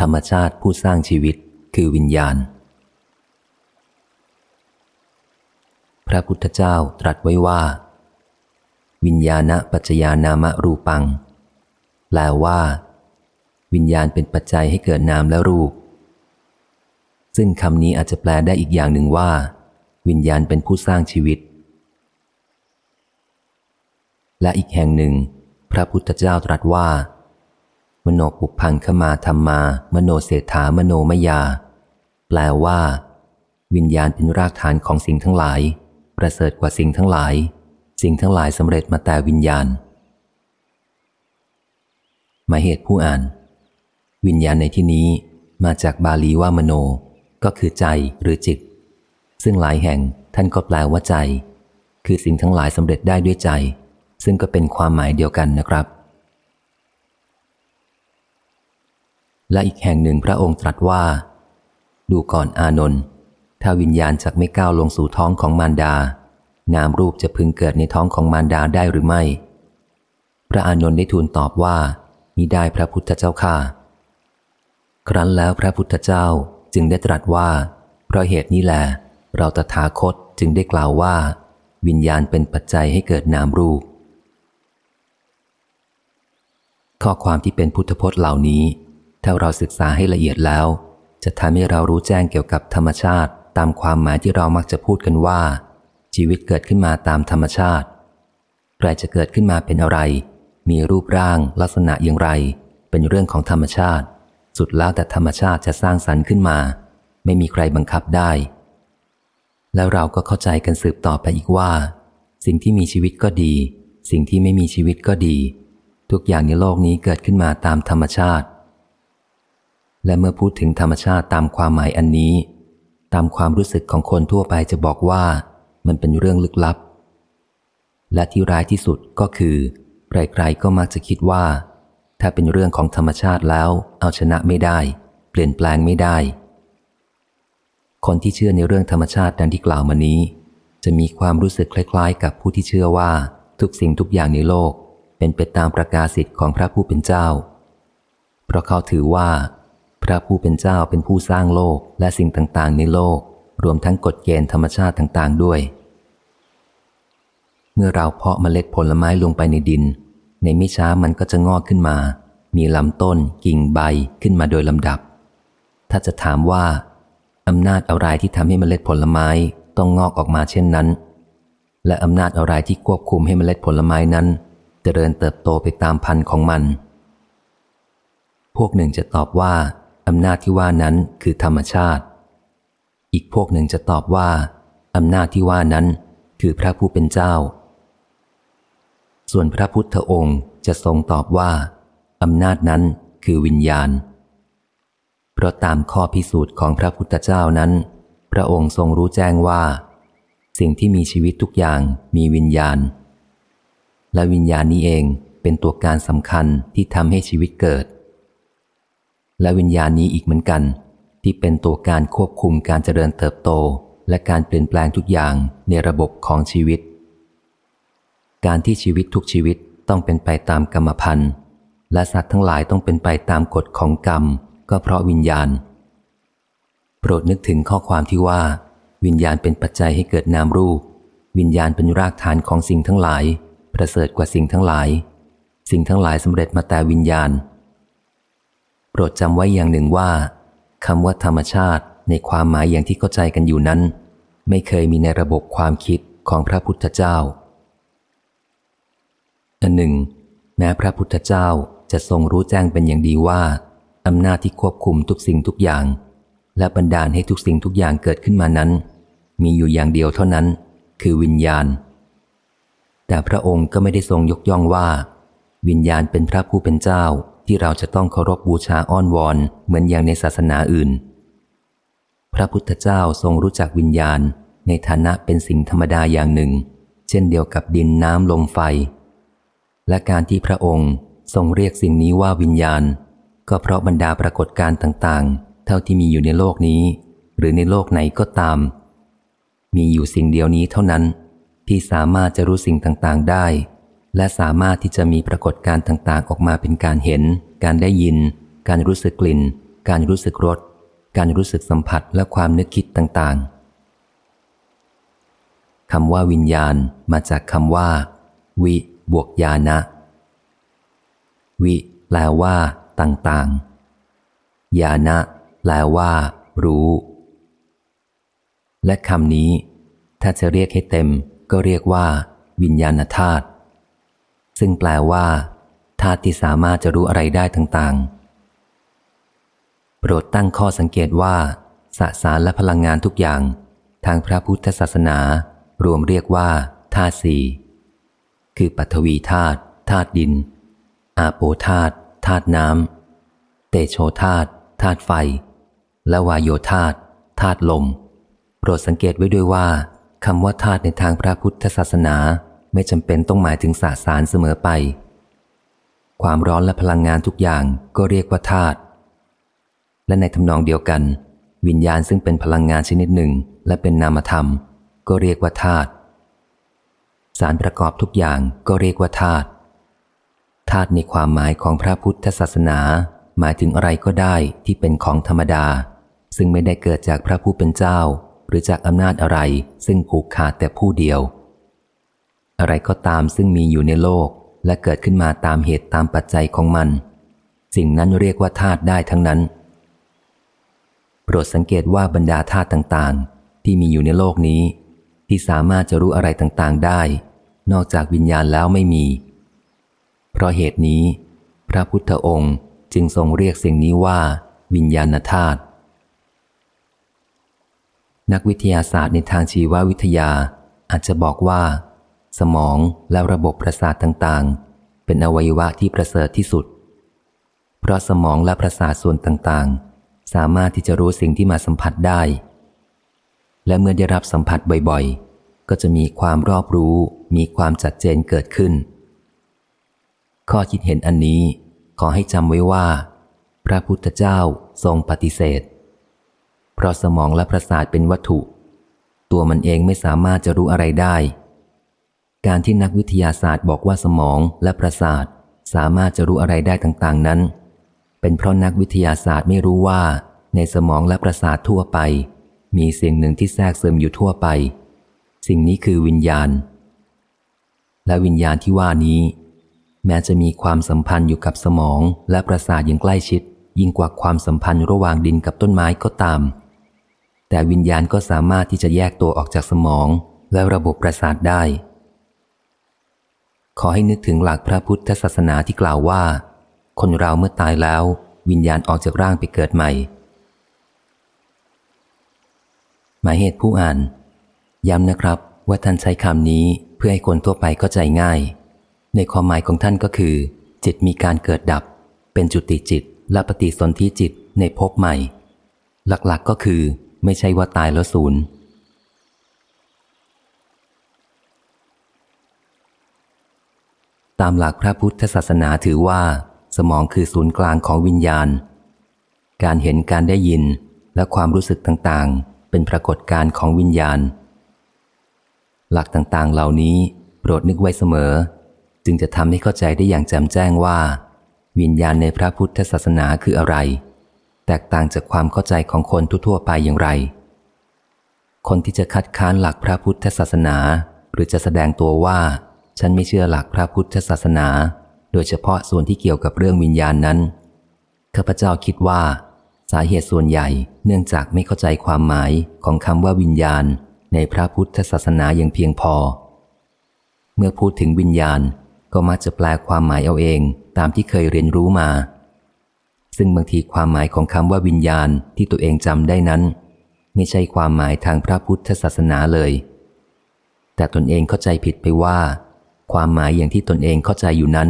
ธรรมชาติผู้สร้างชีวิตคือวิญญาณ พระพุทธเจ้าตรัสไว้ว่า วิญญาณปัจจยานามรูปัง แปลว่า วิญญาณเป็นปัจจัยให้เกิดนามและรูป ซึ่งคำนี้อาจจะแปลได้อีกอย่างหนึ่งว่า วิญญาณเป็นผู้สร้างชีวิต และอีกแห่งหนึ่ง พระพุทธเจ้าตรัสว่า มโนปุพังขมาธรรมา มโนเศรษฐามโนมยา แปลว่า วิญญาณเป็นรากฐานของสิ่งทั้งหลาย ประเสริฐกว่าสิ่งทั้งหลาย สิ่งทั้งหลายสำเร็จมาแต่วิญญาณ หมายเหตุผู้อ่าน วิญญาณในที่นี้มาจากบาลีว่ามโน ก็คือใจหรือจิต ซึ่งหลายแห่งท่านก็แปลว่าใจ คือสิ่งทั้งหลายสำเร็จได้ด้วยใจ ซึ่งก็เป็นความหมายเดียวกันนะครับ และอีกแห่งหนึ่งพระองค์ตรัสว่า ดูก่อนอานนท์ถ้าวิญญาณจากไม่ก้าวลงสู่ท้องของมารดา นามรูปจะพึงเกิดในท้องของมารดาได้หรือไม่ พระอานนท์ได้ทูลตอบว่ามิได้พระพุทธเจ้าค่ะ ครั้นแล้วพระพุทธเจ้าจึงได้ตรัสว่า เพราะเหตุนี้แหละเราตถาคตจึงได้กล่าวว่า วิญญาณเป็นปัจจัยให้เกิดนามรูป ข้อความที่เป็นพุทธพจน์เหล่านี้ ถ้าเราศึกษาให้ละเอียดแล้ว จะทำให้เรารู้แจ้งเกี่ยวกับธรรมชาติ ตามความหมายที่เรามักจะพูดกันว่า ชีวิตเกิดขึ้นมาตามธรรมชาติ ใครจะเกิดขึ้นมาเป็นอะไร มีรูปร่างลักษณะอย่างไร เป็นเรื่องของธรรมชาติ สุดแล้วแต่ธรรมชาติจะสร้างสรรค์ขึ้นมา ไม่มีใครบังคับได้ แล้วเราก็เข้าใจกันสืบต่อไปอีกว่า สิ่งที่มีชีวิตก็ดี สิ่งที่ไม่มีชีวิตก็ดี ทุกอย่างในโลกนี้เกิดขึ้นมาตามธรรมชาติ และเมื่อพูดถึงธรรมชาติตามความหมายอันนี้ ตามความรู้สึกของคนทั่วไปจะบอกว่ามันเป็นเรื่องลึกลับ และที่ร้ายที่สุดก็คือใครๆก็มักจะคิดว่า ถ้าเป็นเรื่องของธรรมชาติแล้ว เอาชนะไม่ได้ เปลี่ยนแปลงไม่ได้ คนที่เชื่อในเรื่องธรรมชาติดังที่กล่าวมานี้ จะมีความรู้สึกคล้ายๆ กับผู้ที่เชื่อว่าทุกสิ่งทุกอย่างในโลก เป็นไปตามประกาศสิทธิ์ของพระผู้เป็นเจ้า เพราะเขาถือว่า ระผู้เป็นเจ้าเป็นผู้สร้างโลกและสิ่งต่างๆ ในโลก รวมทั้งกฎเกณฑ์ธรรมชาติต่างๆ ด้วย เมื่อเราเพาะเมล็ดผลไม้ลงไปในดิน ในไม่ช้ามันก็จะงอกขึ้นมา มีลำต้น กิ่งใบขึ้นมาโดยลำดับ ถ้าจะถามว่าอำนาจอะไรที่ทำให้เมล็ดผลไม้ต้องงอกออกมาเช่นนั้น และอำนาจอะไรที่ควบคุมให้เมล็ดผลไม้นั้นจเจริญเติบโตไปตามพันธุ์ของมัน พวกหนึ่งจะตอบว่า อำนาจที่ว่านั้นคือธรรมชาติ อีกพวกหนึ่งจะตอบว่าอำนาจที่ว่านั้นคือพระผู้เป็นเจ้า ส่วนพระพุทธองค์จะทรงตอบว่าอำนาจนั้นคือวิญญาณ เพราะตามข้อพิสูจน์ของพระพุทธเจ้านั้น พระองค์ทรงรู้แจ้งว่า สิ่งที่มีชีวิตทุกอย่างมีวิญญาณ และวิญญาณนี้เองเป็นตัวการสำคัญที่ทำให้ชีวิตเกิด และวิญญาณนี้อีกเหมือนกัน ที่เป็นตัวการควบคุมการเจริญเติบโต และการเปลี่ยนแปลงทุกอย่างในระบบของชีวิต การที่ชีวิตทุกชีวิตต้องเป็นไปตามกรรมพันธ์และสัตว์ทั้งหลายต้องเป็นไปตามกฎของกรรม ก็เพราะวิญญาณ โปรดนึกถึงข้อความที่ว่า วิญญาณเป็นปัจจัยให้เกิดนามรูป วิญญาณเป็นรากฐานของสิ่งทั้งหลาย ประเสริฐกว่าสิ่งทั้งหลาย สิ่งทั้งหลายสำเร็จมาแต่วิญญาณ รดจำไว้อย่างหนึ่งว่าคำว่าธรรมชาติในความหมายอย่างที่เข้าใจกันอยู่นั้น ไม่เคยมีในระบบความคิดของพระพุทธเจ้าอันหนึ่ง แม้พระพุทธเจ้าจะทรงรู้แจ้งเป็นอย่างดีว่าอำนาจที่ควบคุมทุกสิ่งทุกอย่าง และบันดาลให้ทุกสิ่งทุกอย่างเกิดขึ้นมานั้น มีอยู่อย่างเดียวเท่านั้น คือวิญญาณ แต่พระองค์ก็ไม่ได้ทรงยกย่องว่า วิญญาณเป็นพระผู้เป็นเจ้า ที่เราจะต้องเคารพบบูชาอ้อนวอนเหมือนอย่างในศาสนาอื่น พระพุทธเจ้าทรงรู้จักวิญญาณ ในฐานะเป็นสิ่งธรรมดาอย่างหนึ่ง เช่นเดียวกับดินน้ำลมไฟ และการที่พระองค์ทรงเรียกสิ่งนี้ว่าวิญญาณ ก็เพราะบรรดาปรากฏการณ์ต่างๆ เท่าที่มีอยู่ในโลกนี้ หรือในโลกไหนก็ตาม มีอยู่สิ่งเดียวนี้เท่านั้น ที่สามารถจะรู้สิ่งต่างๆได้ และสามารถที่จะมีปรากฏการต่าง ๆ ออกมาเป็นการเห็น การได้ยิน การรู้สึกกลิ่น การรู้สึกรส การรู้สึกสัมผัสและความนึกคิดต่าง ๆ คำว่าวิญญาณมาจากคำว่า วิ บวกญาณะวิ แปลว่า ต่าง ๆ ญาณะแปลว่า รู้ และคำนี้ ถ้าจะเรียกให้เต็ม ก็เรียกว่า วิญญาณธาตุ ซึ่งแปลว่าธาตุที่สามารถจะรู้อะไรได้ต่างๆ โปรดตั้งข้อสังเกตว่าสสารและพลังงานทุกอย่าง ทางพระพุทธศาสนา รวมเรียกว่าธาตุสี่คือปัทวีธาตุธาตุดิน อาโปธาตุธาตุน้ำเตโชธาตุธาตุไฟ และวายโยธาตุธาตุลม โปรดสังเกตไว้ด้วยว่าคำว่าธาตุในทางพระพุทธศาสนา ไม่จำเป็นต้องหมายถึงสสารเสมอไป ความร้อนและพลังงานทุกอย่างก็เรียกว่าธาตุและในทำนองเดียวกัน วิญญาณซึ่งเป็นพลังงานชนิดหนึ่ง และเป็นนามธรรม ก็เรียกว่าธาตุสารประกอบทุกอย่างก็เรียกว่าธาตุธาตุในความหมายของพระพุทธศาสนา หมายถึงอะไรก็ได้ที่เป็นของธรรมดา ซึ่งไม่ได้เกิดจากพระผู้เป็นเจ้า หรือจากอำนาจอะไรซึ่งผูกขาดแต่ผู้เดียว อะไรก็ตามซึ่งมีอยู่ในโลก และเกิดขึ้นมาตามเหตุตามปัจจัยของมัน สิ่งนั้นเรียกว่าธาตุได้ทั้งนั้น โปรดสังเกตว่าบรรดาธาตุต่างๆ ที่มีอยู่ในโลกนี้ ที่สามารถจะรู้อะไรต่างๆได้ นอกจากวิญญาณแล้วไม่มี เพราะเหตุนี้ พระพุทธองค์จึงทรงเรียกสิ่งนี้ว่า วิญญาณธาตุนักวิทยาศาสตร์ในทางชีววิทยาอาจจะบอกว่า สมองและระบบประสาทต่างๆ เป็นอวัยวะที่ประเสริฐที่สุด เพราะสมองและประสาทส่วนต่างๆ สามารถที่จะรู้สิ่งที่มาสัมผัสได้ และเมื่อได้รับสัมผัสบ่อยๆ ก็จะมีความรอบรู้ มีความจัดเจนเกิดขึ้น ข้อคิดเห็นอันนี้ขอให้จำไว้ว่า พระพุทธเจ้าทรงปฏิเสธ เพราะสมองและประสาทเป็นวัตถุ ตัวมันเองไม่สามารถจะรู้อะไรได้ การที่นักวิทยาศาสตร์บอกว่าสมองและประสาท สามารถจะรู้อะไรได้ต่างๆนั้น เป็นเพราะนักวิทยาศาสตร์ไม่รู้ว่า ในสมองและประสาททั่วไป มีสิ่งหนึ่งที่แทรกซึมอยู่ทั่วไป สิ่งนี้คือวิญญาณ และวิญญาณที่ว่านี้ แม้จะมีความสัมพันธ์อยู่กับสมองและประสาทอย่างใกล้ชิด ยิ่งกว่าความสัมพันธ์ระหว่างดินกับต้นไม้ก็ตาม แต่วิญญาณก็สามารถที่จะแยกตัวออกจากสมองและระบบประสาทได้ ขอให้นึกถึงหลักพระพุทธศาสนาที่กล่าวว่า คนเราเมื่อตายแล้ว วิญญาณออกจากร่างไปเกิดใหม่ หมายเหตุผู้อ่าน ย้ำนะครับว่าท่านใช้คำนี้เพื่อให้คนทั่วไปเข้าใจง่าย ในความหมายของท่านก็คือ จิตมีการเกิดดับ เป็นจุติจิต และปฏิสนธิจิตในภพใหม่ หลักๆก็คือ ไม่ใช่ว่าตายแล้วศูนย์ ตามหลักพระพุทธศาสนาถือว่า สมองคือศูนย์กลางของวิญญาณ การเห็นการได้ยินและความรู้สึกต่างๆ เป็นปรากฏการณ์ของวิญญาณ หลักต่างๆ เหล่านี้โปรดนึกไว้เสมอ จึงจะทำให้เข้าใจได้อย่างแจ่มแจ้งว่า วิญญาณในพระพุทธศาสนาคืออะไร แตกต่างจากความเข้าใจของคนทั่วๆไปอย่างไร คนที่จะคัดค้านหลักพระพุทธศาสนา หรือจะแสดงตัวว่า ฉันไม่เชื่อหลักพระพุทธศาสนา โดยเฉพาะส่วนที่เกี่ยวกับเรื่องวิญญาณนั้น ข้าพเจ้าคิดว่า สาเหตุส่วนใหญ่เนื่องจากไม่เข้าใจความหมายของคำว่าวิญญาณ ในพระพุทธศาสนาอย่างเพียงพอ เมื่อพูดถึงวิญญาณก็มักจะแปลความหมายเอาเองตามที่เคยเรียนรู้มา ซึ่งบางทีความหมายของคำว่าวิญญาณที่ตัวเองจำได้นั้น ไม่ใช่ความหมายทางพระพุทธศาสนาเลย แต่ตนเองเข้าใจผิดไปว่า ความหมายอย่างที่ตนเองเข้าใจอยู่นั้น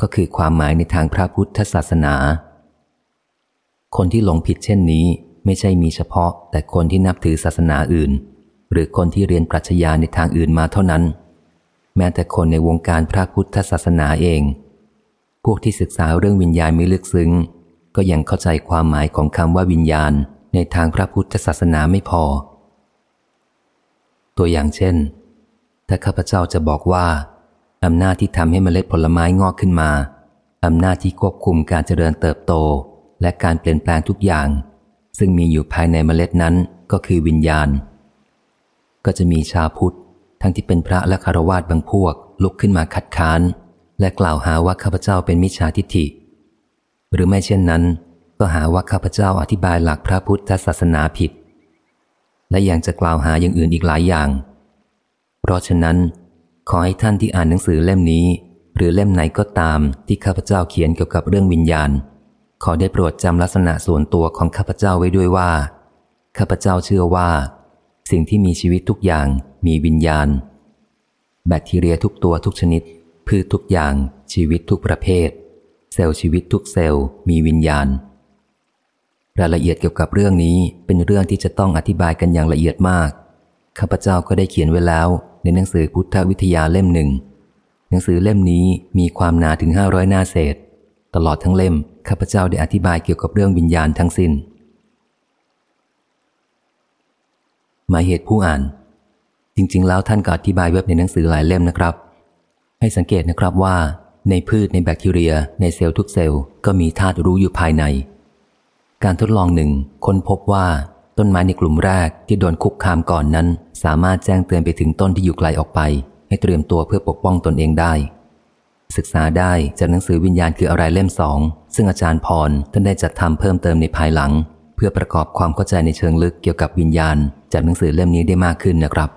ก็คือความหมายในทางพระพุทธศาสนา คนที่หลงผิดเช่นนี้ไม่ใช่มีเฉพาะ แต่คนที่นับถือศาสนาอื่น หรือคนที่เรียนปรัชญาในทางอื่นมาเท่านั้น แม้แต่คนในวงการพระพุทธศาสนาเอง พวกที่ศึกษาเรื่องวิญญาณไม่ลึกซึ้ง ก็ยังเข้าใจความหมายของคำว่าวิญญาณในทางพระพุทธศาสนาไม่พอ ตัวอย่างเช่น ถ้าข้าพเจ้าจะบอกว่า อำนาจที่ทำให้เมล็ดผลไม้งอกขึ้นมา อำนาจที่ควบคุมการเจริญเติบโต และการเปลี่ยนแปลงทุกอย่าง ซึ่งมีอยู่ภายในเมล็ดนั้นก็คือวิญญาณ ก็จะมีชาพุทธ ทั้งที่เป็นพระและคารวาสบางพวก ลุกขึ้นมาคัดค้าน และกล่าวหาว่าข้าพเจ้าเป็นมิจฉาทิฏฐิ หรือไม่เช่นนั้น ก็หาว่าข้าพเจ้าอธิบายหลักพระพุทธศาสนาผิด และยังจะกล่าวหาอย่างอื่นอีกหลายอย่าง เพราะฉะนั้น ขอให้ท่านที่อ่านหนังสือเล่มนี้ หรือเล่มไหนก็ตามที่ข้าพเจ้าเขียนเกี่ยวกับเรื่องวิญญาณ ขอได้โปรดจำลักษณะส่วนตัวของข้าพเจ้าไว้ด้วยว่า ข้าพเจ้าเชื่อว่า สิ่งที่มีชีวิตทุกอย่างมีวิญญาณ แบคทีเรียทุกตัวทุกชนิด พืชทุกอย่าง ชีวิตทุกประเภท เซลล์ชีวิตทุกเซลล์มีวิญญาณ รายละเอียดเกี่ยวกับเรื่องนี้เป็นเรื่องที่จะต้องอธิบายกันอย่างละเอียดมาก ข้าพเจ้าก็ได้เขียนไว้แล้ว ในหนังสือพุทธวิทยาเล่มหนึ่ง หนังสือเล่มนี้มีความหนาถึงห้าร้อยหน้าเศษ ตลอดทั้งเล่มข้าพเจ้าได้อธิบายเกี่ยวกับเรื่องวิญญาณทั้งสิน้น หมายเหตุผู้อ่าน จริง ๆ แล้วท่านก็อธิบายเว็บในหนังสือหลายเล่มนะครับ ให้สังเกตนะครับว่า ในพืชในแบคทีเรีย ในเซลล์ทุกเซลล์ก็มีธาตุรู้อยู่ภายใน การทดลองหนึ่งค้นพบว่า ต้นไม้ในกลุ่มแรกที่โดนคุกคามก่อนนั้น สามารถแจ้งเตือนไปถึงต้นที่อยู่ไกลออกไป ให้เตรียมตัวเพื่อปกป้องตนเองได้ ศึกษาได้จากหนังสือวิญญาณคืออะไรเล่มสองซึ่งอาจารย์พรท่านได้จัดทำเพิ่มเติมในภายหลัง เพื่อประกอบความเข้าใจในเชิงลึกเกี่ยวกับวิญญาณ จากหนังสือเล่มนี้ได้มากขึ้นนะครับ